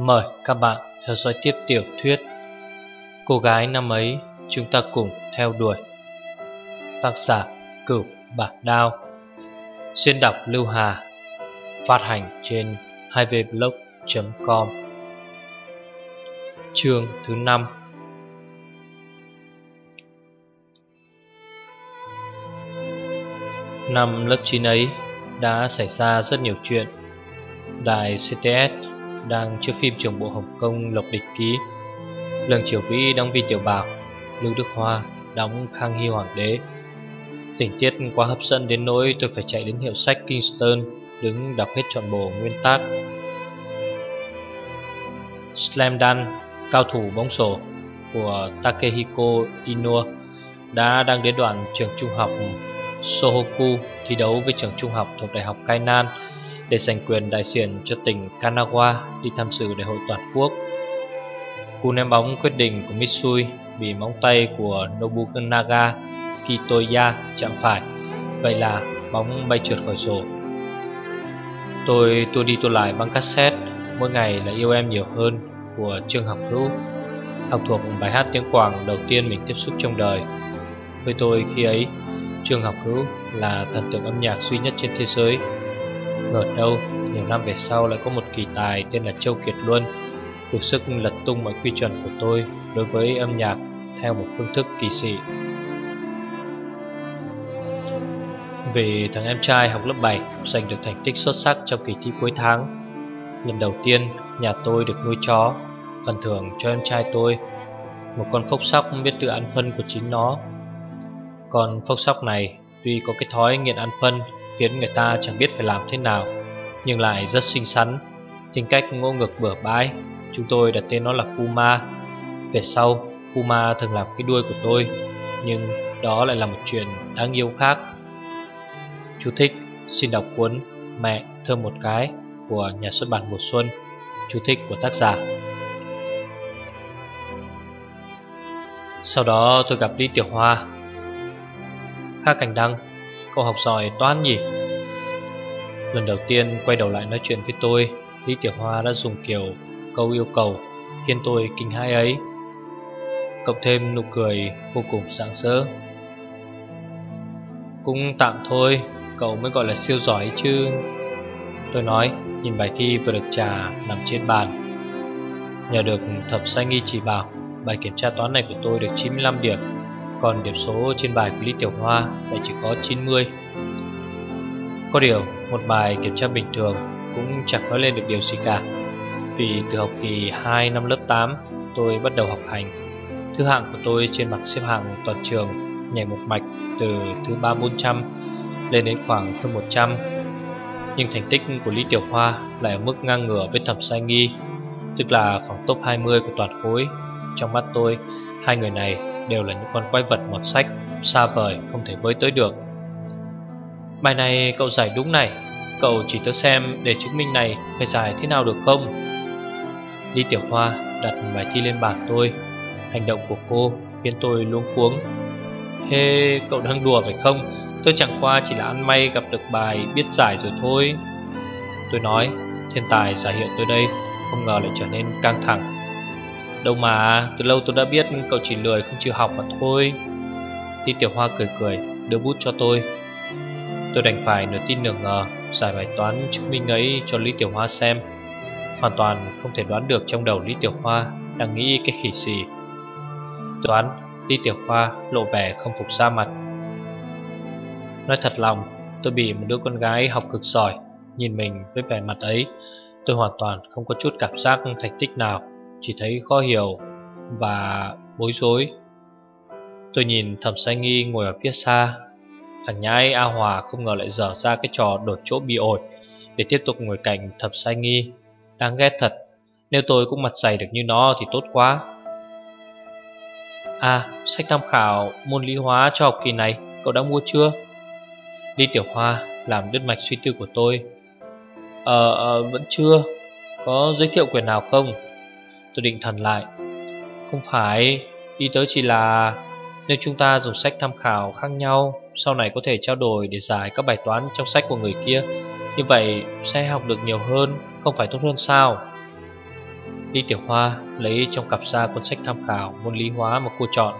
Mời các bạn theo dõi tiếp tiểu thuyết Cô gái năm ấy, chúng ta cùng theo đuổi. Tác giả Cửu Bạc Đao. Xuyên đọc Lưu Hà. Phát hành trên 2vblog.com Chương thứ 5 Năm lớp 9 ấy, đã xảy ra rất nhiều chuyện. Đài CTS đang chiếu phim trường bộ Hồng Kông Lộc Địch Ký. Lương Triều Vĩ đóng Vi Tiểu Bảo Lưu Đức Hoa đóng Khang Hy Hoàng Đế. Tình tiết quá hấp dẫn đến nỗi tôi phải chạy đến hiệu sách Kingston Đứng đọc hết trọn bộ nguyên tác. Slam Dunk, cao thủ bóng rổ của Takehiko Inoue đã đang đến đoạn trường trung học Sohoku thi đấu với trường trung học thuộc Đại học Kainan để giành quyền đại diện cho tỉnh Kanagawa đi tham dự đại hội toàn quốc. Cú ném bóng quyết định của Mitsui bị móng tay của Nobunaga Kitoya chạm phải, vậy là bóng bay trượt khỏi rổ. Tôi tua đi tua lại băng cassette, mỗi ngày là yêu em nhiều hơn của Trương Học Hữu, học thuộc bài hát tiếng Quảng đầu tiên mình tiếp xúc trong đời. Với tôi khi ấy, Trương Học Hữu là thần tượng âm nhạc duy nhất trên thế giới Ngờ đâu, nhiều năm về sau lại có một kỳ tài tên là Châu Kiệt Luân. Đủ sức lật tung mọi quy chuẩn của tôi đối với âm nhạc theo một phương thức kỳ dị. Về thằng em trai học lớp 7 giành được thành tích xuất sắc trong kỳ thi cuối tháng. Lần đầu tiên nhà tôi được nuôi chó Phần thưởng cho em trai tôi. Một con phốc sóc biết tự ăn phân của chính nó. Con phốc sóc này tuy có cái thói nghiện ăn phân khiến người ta chẳng biết phải làm thế nào, nhưng lại rất xinh xắn. Tính cách ngô ngực bừa bãi, chúng tôi đặt tên nó là Puma. Về sau, Puma thường làm cái đuôi của tôi, nhưng đó lại là một chuyện đáng yêu khác. Chú thích, xin đọc cuốn mẹ thơm một cái của nhà xuất bản mùa xuân. Chú thích của tác giả. Sau đó tôi gặp Lý Tiểu Hoa. Kha cảnh đăng Cậu học giỏi toán nhỉ? Lần đầu tiên quay đầu lại nói chuyện với tôi, Lý Tiểu Hoa đã dùng kiểu, câu yêu cầu Khiến tôi kinh hai ấy. Cộng thêm nụ cười vô cùng sáng sỡ Cũng tạm thôi, Cậu mới gọi là siêu giỏi chứ. Tôi nói, Nhìn bài thi vừa được trả nằm trên bàn. Nhờ được thập sai nghi chỉ bảo, Bài kiểm tra toán này của tôi được 95 điểm còn điểm số trên bài của Lý Tiểu Hoa lại chỉ có 90 Có điều, một bài kiểm tra bình thường cũng chẳng nói lên được điều gì cả. Vì từ học kỳ 2 năm lớp 8 tôi bắt đầu học hành. Thứ hạng của tôi trên bảng xếp hạng toàn trường nhảy một mạch từ thứ 3-400 lên đến khoảng hơn 100 Nhưng thành tích của Lý Tiểu Hoa lại ở mức ngang ngửa với thẩm sai nghi Tức là khoảng top 20 của toàn khối. Trong mắt tôi, hai người này đều là những con quái vật mọt sách xa vời không thể với tới được. Bài này cậu giải đúng này, cậu chỉ tới xem để chứng minh này phải giải thế nào được không? Lý Tiểu Hoa đặt bài thi lên bàn tôi, hành động của cô khiến tôi luống cuống. Hê, cậu đang đùa phải không? Tôi chẳng qua chỉ là ăn may gặp được bài biết giải rồi thôi. Tôi nói, thiên tài giả hiệu tôi đây, không ngờ lại trở nên căng thẳng Đâu mà, từ lâu tôi đã biết cậu chỉ lười không chịu học mà thôi. Thi Tiểu Hoa cười cười, đưa bút cho tôi. Tôi đành phải nửa tin nửa ngờ Giải bài toán chứng minh ấy cho Lý Tiểu Hoa xem. Hoàn toàn không thể đoán được trong đầu Lý Tiểu Hoa Đang nghĩ cái khỉ gì Toán, Lý Tiểu Hoa lộ vẻ không phục ra mặt. Nói thật lòng, tôi bị một đứa con gái học cực giỏi Nhìn mình với vẻ mặt ấy Tôi hoàn toàn không có chút cảm giác thành tích nào chỉ thấy khó hiểu và bối rối. Tôi nhìn thẩm sai nghi ngồi ở phía xa. Thằng nhãi A Hòa không ngờ lại dở ra cái trò đổi chỗ bị ổi để tiếp tục ngồi cạnh thẩm sai nghi. Đáng ghét thật, nếu tôi cũng mặt dày được như nó thì tốt quá. À, sách tham khảo môn lý hóa cho học kỳ này, cậu đã mua chưa? Lý Tiểu Hoa làm đứt mạch suy tư của tôi. Ờ, ờ vẫn chưa, có giới thiệu quyền nào không? Tôi định thần lại. Không phải, Ý tới chỉ là Nếu chúng ta dùng sách tham khảo khác nhau, Sau này có thể trao đổi để giải các bài toán trong sách của người kia. Như vậy sẽ học được nhiều hơn, Không phải tốt hơn sao? Lý Tiểu Hoa lấy trong cặp ra cuốn sách tham khảo môn lý hóa mà cô chọn.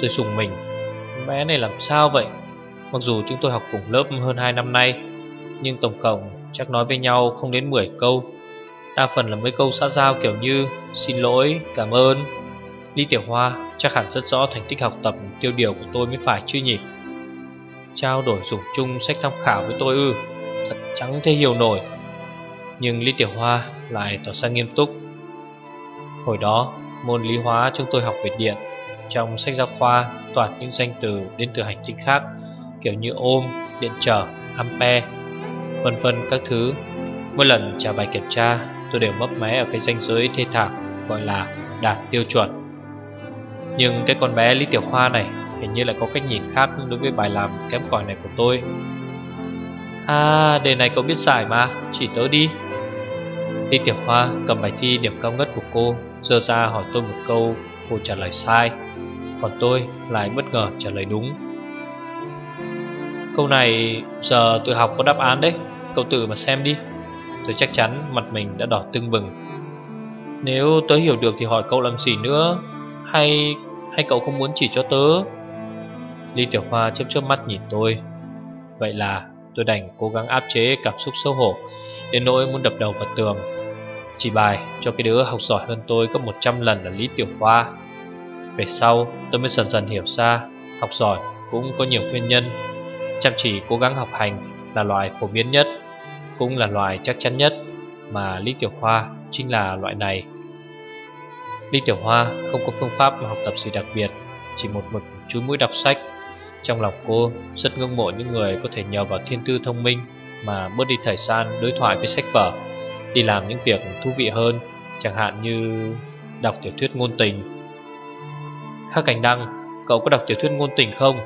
Tôi sùng mình. Bé này làm sao vậy? Mặc dù chúng tôi học cùng lớp hơn 2 năm nay, Nhưng tổng cộng chắc nói với nhau không đến 10 câu. Đa phần là mấy câu xã giao kiểu như Xin lỗi, cảm ơn. Lý Tiểu Hoa chắc hẳn rất rõ thành tích học tập tiêu điều của tôi mới phải chứ nhỉ? Trao đổi dùng chung sách tham khảo với tôi ư? Thật chẳng thể hiểu nổi. Nhưng Lý Tiểu Hoa lại tỏ ra nghiêm túc. Hồi đó môn lý hóa chúng tôi học về điện. Trong sách giáo khoa toàn những danh từ đến từ hành tinh khác Kiểu như ôm, điện trở, ampere Vân vân các thứ. Mỗi lần trả bài kiểm tra tôi đều mấp mé ở cái danh giới thê thảm, Gọi là đạt tiêu chuẩn. Nhưng cái con bé Lý Tiểu Hoa này Hình như lại có cách nhìn khác đối với bài làm kém cỏi này của tôi. À đề này cậu biết giải mà, Chỉ tớ đi. Lý Tiểu Hoa cầm bài thi điểm cao ngất của cô Dơ ra hỏi tôi một câu, Cô trả lời sai. Còn tôi lại bất ngờ trả lời đúng. Câu này, giờ tự học có đáp án đấy, Cậu tự mà xem đi. Tôi chắc chắn mặt mình đã đỏ tưng bừng. Nếu tớ hiểu được thì hỏi cậu làm gì nữa? Hay hay cậu không muốn chỉ cho tớ? Ly Tiểu Hoa chớp chớp mắt nhìn tôi. Vậy là tôi đành cố gắng áp chế cảm xúc xấu hổ, Đến nỗi muốn đập đầu vào tường. Chỉ bài cho cái đứa học giỏi hơn tôi có 100 lần là Lý Tiểu Hoa. Về sau, tôi mới dần dần hiểu ra, Học giỏi cũng có nhiều nguyên nhân. Chăm chỉ cố gắng học hành là loại phổ biến nhất. Cũng là loài chắc chắn nhất Mà Lý Tiểu Hoa chính là loại này Lý Tiểu Hoa không có phương pháp học tập gì đặc biệt Chỉ một mực chú mũi đọc sách trong lòng cô rất ngưỡng mộ những người có thể nhờ vào thiên tư thông minh mà bớt đi thời gian đối thoại với sách vở, đi làm những việc thú vị hơn, chẳng hạn như đọc tiểu thuyết ngôn tình. Khắc Cảnh Đăng, cậu có đọc tiểu thuyết ngôn tình không?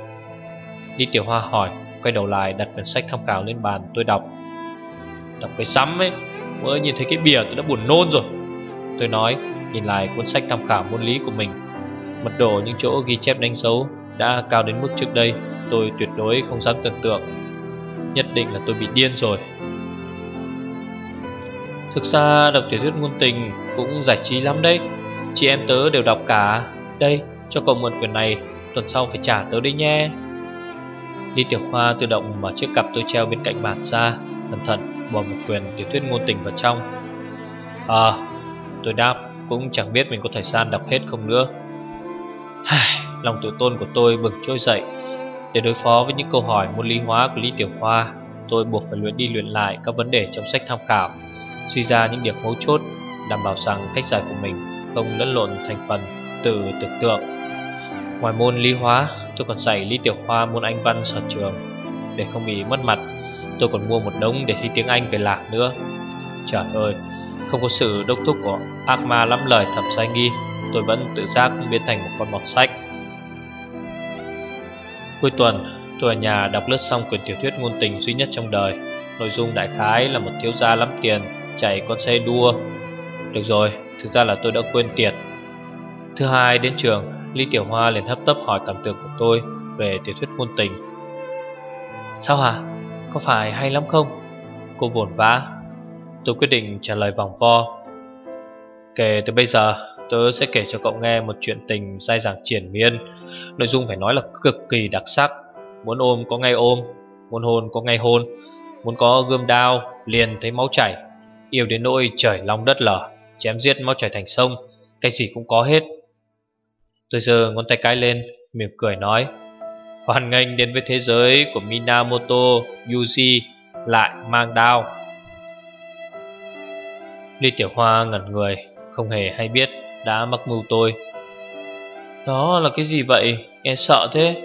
Lý Tiểu Hoa hỏi, quay đầu lại đặt quyển sách tham khảo lên bàn tôi đọc. Đọc cái sắm ấy, mới nhìn thấy cái bìa tôi đã buồn nôn rồi. Tôi nói, nhìn lại cuốn sách tham khảo môn lý của mình, mật độ những chỗ ghi chép đánh dấu đã cao đến mức trước đây tôi tuyệt đối không dám tưởng tượng. Nhất định là tôi bị điên rồi. Thực ra đọc tiểu thuyết ngôn tình cũng giải trí lắm đấy. Chị em tớ đều đọc cả. Đây, cho cậu mượn quyển này Tuần sau phải trả tớ đấy nhé. Lý Tiểu Hoa tự động mở chiếc cặp tôi treo bên cạnh bàn ra Cẩn thận bỏ một quyền tiểu thuyết ngôn tình vào trong. À, tôi đáp Cũng chẳng biết mình có thời gian đọc hết không nữa. Lòng tự tôn của tôi bừng trôi dậy. Để đối phó với những câu hỏi môn lý hóa của Lý Tiểu Hoa Tôi buộc phải luyện đi luyện lại các vấn đề trong sách tham khảo Suy ra những điểm mấu chốt Đảm bảo rằng cách giải của mình không lẫn lộn thành phần từ tưởng tượng. Ngoài môn lý hóa tôi còn dạy Lý Tiểu Hoa môn Anh văn sở trường Để không bị mất mặt. Tôi còn mua một đống để thi tiếng Anh về lạc nữa. Trời ơi Không có sự đốc thúc của ác ma lắm lời thẩm sai nghi. Tôi vẫn tự giác biến thành một con mọt sách. Cuối tuần, tôi ở nhà đọc lướt xong quyển tiểu thuyết ngôn tình duy nhất trong đời. Nội dung đại khái là một thiếu gia lắm tiền, chạy con xe đua. Được rồi, thực ra là tôi đã quên tiền Thứ hai đến trường, Lý Tiểu Hoa liền hấp tấp hỏi cảm tưởng của tôi về tiểu thuyết ngôn tình. Sao hả? Có phải hay lắm không? Cô vồn vã. Tôi quyết định trả lời vòng vo. Kể từ bây giờ, Tớ sẽ kể cho cậu nghe một chuyện tình dai dẳng triển miên. Nội dung phải nói là cực kỳ đặc sắc. Muốn ôm có ngay ôm, Muốn hôn có ngay hôn, Muốn có gươm đao, liền thấy máu chảy. Yêu đến nỗi trời long đất lở, Chém giết máu chảy thành sông, Cái gì cũng có hết. Tôi giờ ngón tay cái lên, Mỉm cười nói. Hoàn nghênh đến với thế giới của Minamoto Yuji Lại mang đao. Lý Tiểu Hoa ngẩn người, Không hề hay biết đã mắc mưu tôi. Đó là cái gì vậy? Nghe sợ thế.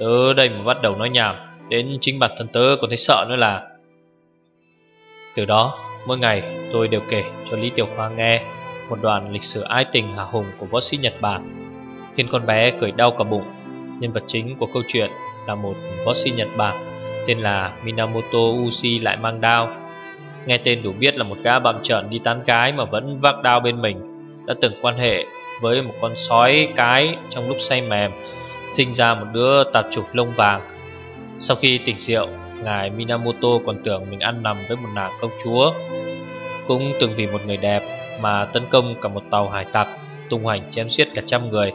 Tớ đây mà bắt đầu nói nhảm, Đến chính bản thân tớ còn thấy sợ nữa là. Từ đó, Mỗi ngày tôi đều kể cho Lý Tiểu Hoa nghe Một đoạn lịch sử ái tình hào hùng của võ sĩ Nhật Bản, Khiến con bé cười đau cả bụng. Nhân vật chính của câu chuyện là một võ sĩ Nhật Bản, Tên là Minamoto Uchi lại mang đao. Nghe tên đủ biết là một gã bạm trợn đi tán cái mà vẫn vác đao bên mình, Đã từng quan hệ với một con sói cái trong lúc say mềm, Sinh ra một đứa tạp trục lông vàng. Sau khi tỉnh rượu, Ngài Minamoto còn tưởng mình ăn nằm với một nàng công chúa. Cũng từng vì một người đẹp Mà tấn công cả một tàu hải tặc, Tung hoành chém giết cả trăm người.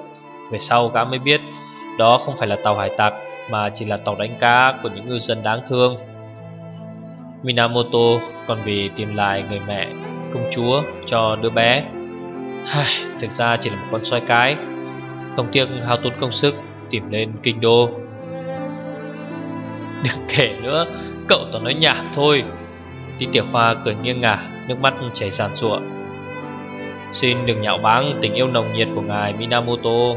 Về sau, gã mới biết đó không phải là tàu hải tặc Mà chỉ là tàu đánh cá của những ngư dân đáng thương. Minamoto còn vì tìm lại người mẹ công chúa cho đứa bé. Hài, Thực ra chỉ là một con soi cái. Không tiếc hao tốn công sức tìm lên kinh đô. Đừng kể nữa, cậu toàn nói nhảm thôi. Tí tiểu hoa cười nghiêng ngả, nước mắt chảy ràn ruộng Xin đừng nhạo báng tình yêu nồng nhiệt của ngài Minamoto.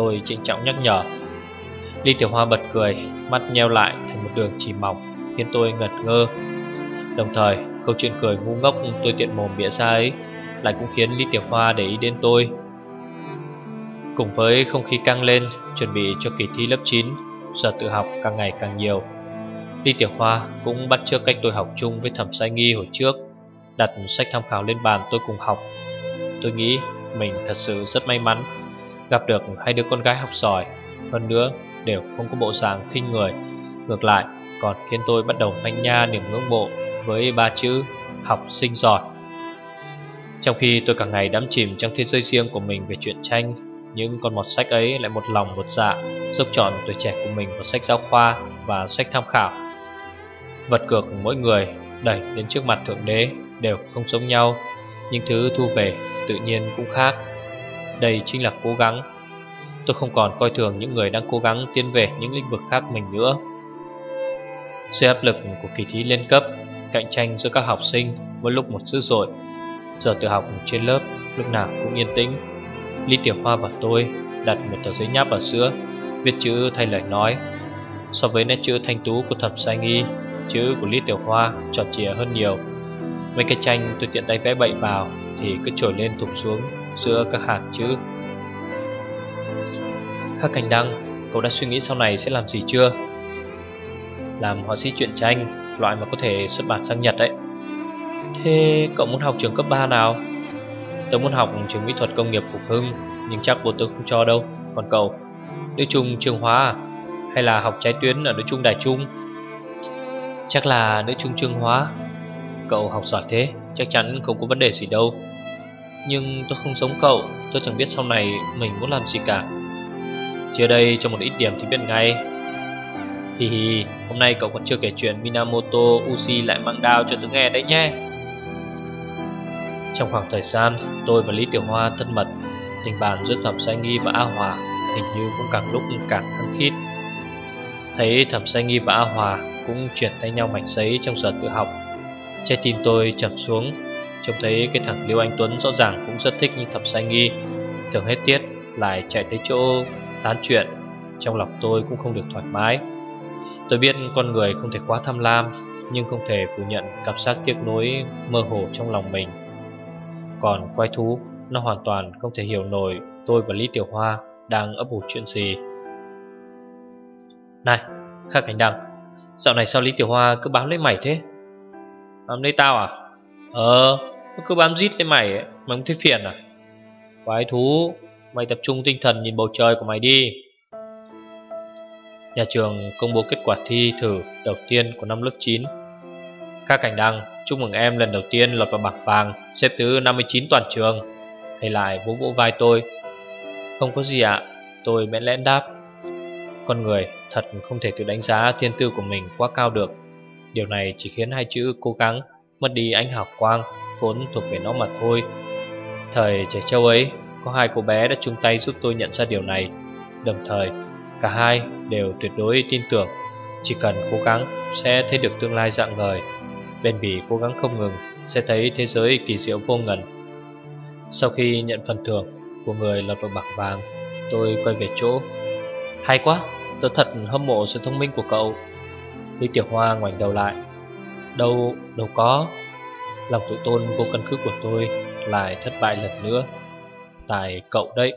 Tôi trịnh trọng nhắc nhở. Ly tiểu hoa bật cười, mắt nheo lại thành một đường chỉ mỏng Khiến tôi ngật ngơ. Đồng thời, câu chuyện cười ngu ngốc tôi tiện mồm bịa ra ấy Lại cũng khiến Ly tiểu hoa để ý đến tôi. Cùng với không khí căng lên Chuẩn bị cho kỳ thi lớp 9 Giờ tự học càng ngày càng nhiều Ly Tiểu Hoa cũng bắt chước cách tôi học chung với thẩm sai nghi hồi trước Đặt sách tham khảo lên bàn tôi cùng học. Tôi nghĩ mình thật sự rất may mắn. Gặp được hai đứa con gái học giỏi. Hơn nữa, đều không có bộ dạng khinh người. Ngược lại, còn khiến tôi bắt đầu manh nha niềm ngưỡng mộ Với ba chữ học sinh giỏi. Trong khi tôi cả ngày đắm chìm trong thế giới riêng của mình về truyện tranh, những con mọt sách ấy lại một lòng một dạ Dốc trọn tuổi trẻ của mình vào sách giáo khoa và sách tham khảo. Vật cược mỗi người, đẩy đến trước mặt Thượng Đế, đều không giống nhau. Nhưng thứ thu về tự nhiên cũng khác. Đây chính là cố gắng. Tôi không còn coi thường những người đang cố gắng tiến về những lĩnh vực khác mình nữa. Dưới áp lực của kỳ thi lên cấp, Cạnh tranh giữa các học sinh mỗi lúc một dữ dội. Giờ tự học trên lớp lúc nào cũng yên tĩnh. Lý Tiểu Hoa và tôi đặt một tờ giấy nháp ở giữa, Viết chữ thay lời nói. So với nét chữ thanh tú của thẩm sai nghi, Chữ của Lý Tiểu Hoa tròn trịa hơn nhiều. Mấy cái tranh tôi tiện tay vẽ bậy vào Thì cứ trồi lên thụp xuống giữa các hạt chữ Khắc Cảnh Đăng, Cậu đã suy nghĩ sau này sẽ làm gì chưa? Làm họa sĩ truyện tranh, Loại mà có thể xuất bản sang Nhật đấy Thế cậu muốn học trường cấp 3 nào? Tớ muốn học trường mỹ thuật công nghiệp phục hưng, Nhưng chắc bố tớ không cho đâu Còn cậu, Nữ trung trường hóa à? Hay là học trái tuyến ở nữ trung đại trung Chắc là nữ trung trường hóa Cậu học giỏi thế, Chắc chắn không có vấn đề gì đâu nhưng tôi không giống cậu, Tôi chẳng biết sau này mình muốn làm gì cả. Chưa đây cho một ít điểm thì biết ngay. Hi hi, Hôm nay cậu còn chưa kể chuyện Minamoto Uchi lại mang đao cho tớ nghe đấy nhé. Trong khoảng thời gian, tôi và Lý Tiểu Hoa thân mật, Tình bạn giữa Thẩm Sai Nghi và A Hòa Hình như cũng càng lúc càng thân khít. Thấy Thẩm Sai Nghi và A Hòa Cũng chuyển tay nhau mảnh giấy trong giờ tự học, Trái tim tôi chậm xuống. Trông thấy cái thằng Lưu Anh Tuấn rõ ràng cũng rất thích như Thẩm Sai Nghi. Thường hết tiết lại chạy tới chỗ tán chuyện. Trong lòng tôi cũng không được thoải mái. Tôi biết con người không thể quá tham lam, Nhưng không thể phủ nhận cảm giác tiếc nuối mơ hồ trong lòng mình. Còn quái thú, Nó hoàn toàn không thể hiểu nổi Tôi và Lý Tiểu Hoa đang ấp ủ chuyện gì. Này, Khắc Cảnh Đăng, Dạo này sao Lý Tiểu Hoa cứ bám lấy mày thế? Bám lấy tao à? Ờ Nó cứ bám rít lên mày ấy, Mày không thấy phiền à? Quái thú, Mày tập trung tinh thần nhìn bầu trời của mày đi. Nhà trường công bố kết quả thi thử đầu tiên của năm lớp 9 Kha Cảnh Đăng, Chúc mừng em lần đầu tiên lọt vào bảng vàng, Xếp thứ 59 toàn trường. Thầy lại vỗ vỗ vai tôi. Không có gì ạ, Tôi bẽn lẽn đáp. Con người thật không thể tự đánh giá thiên tư của mình quá cao được. Điều này chỉ khiến hai chữ cố gắng Mất đi ánh hào quang Vốn thuộc về nó mà thôi. Thời trẻ trâu ấy Có hai cô bé đã chung tay giúp tôi nhận ra điều này. Đồng thời Cả hai đều tuyệt đối tin tưởng. Chỉ cần cố gắng sẽ thấy được tương lai dạng ngời Bền bỉ cố gắng không ngừng Sẽ thấy thế giới kỳ diệu vô ngần. Sau khi nhận phần thưởng Của người lọt vào bảng vàng Tôi quay về chỗ. Hay quá, tôi thật hâm mộ sự thông minh của cậu. Lý Tiểu Hoa ngoảnh đầu lại. Đâu, đâu có. Lòng tự tôn vô căn cứ của tôi Lại thất bại lần nữa. Tại cậu đấy.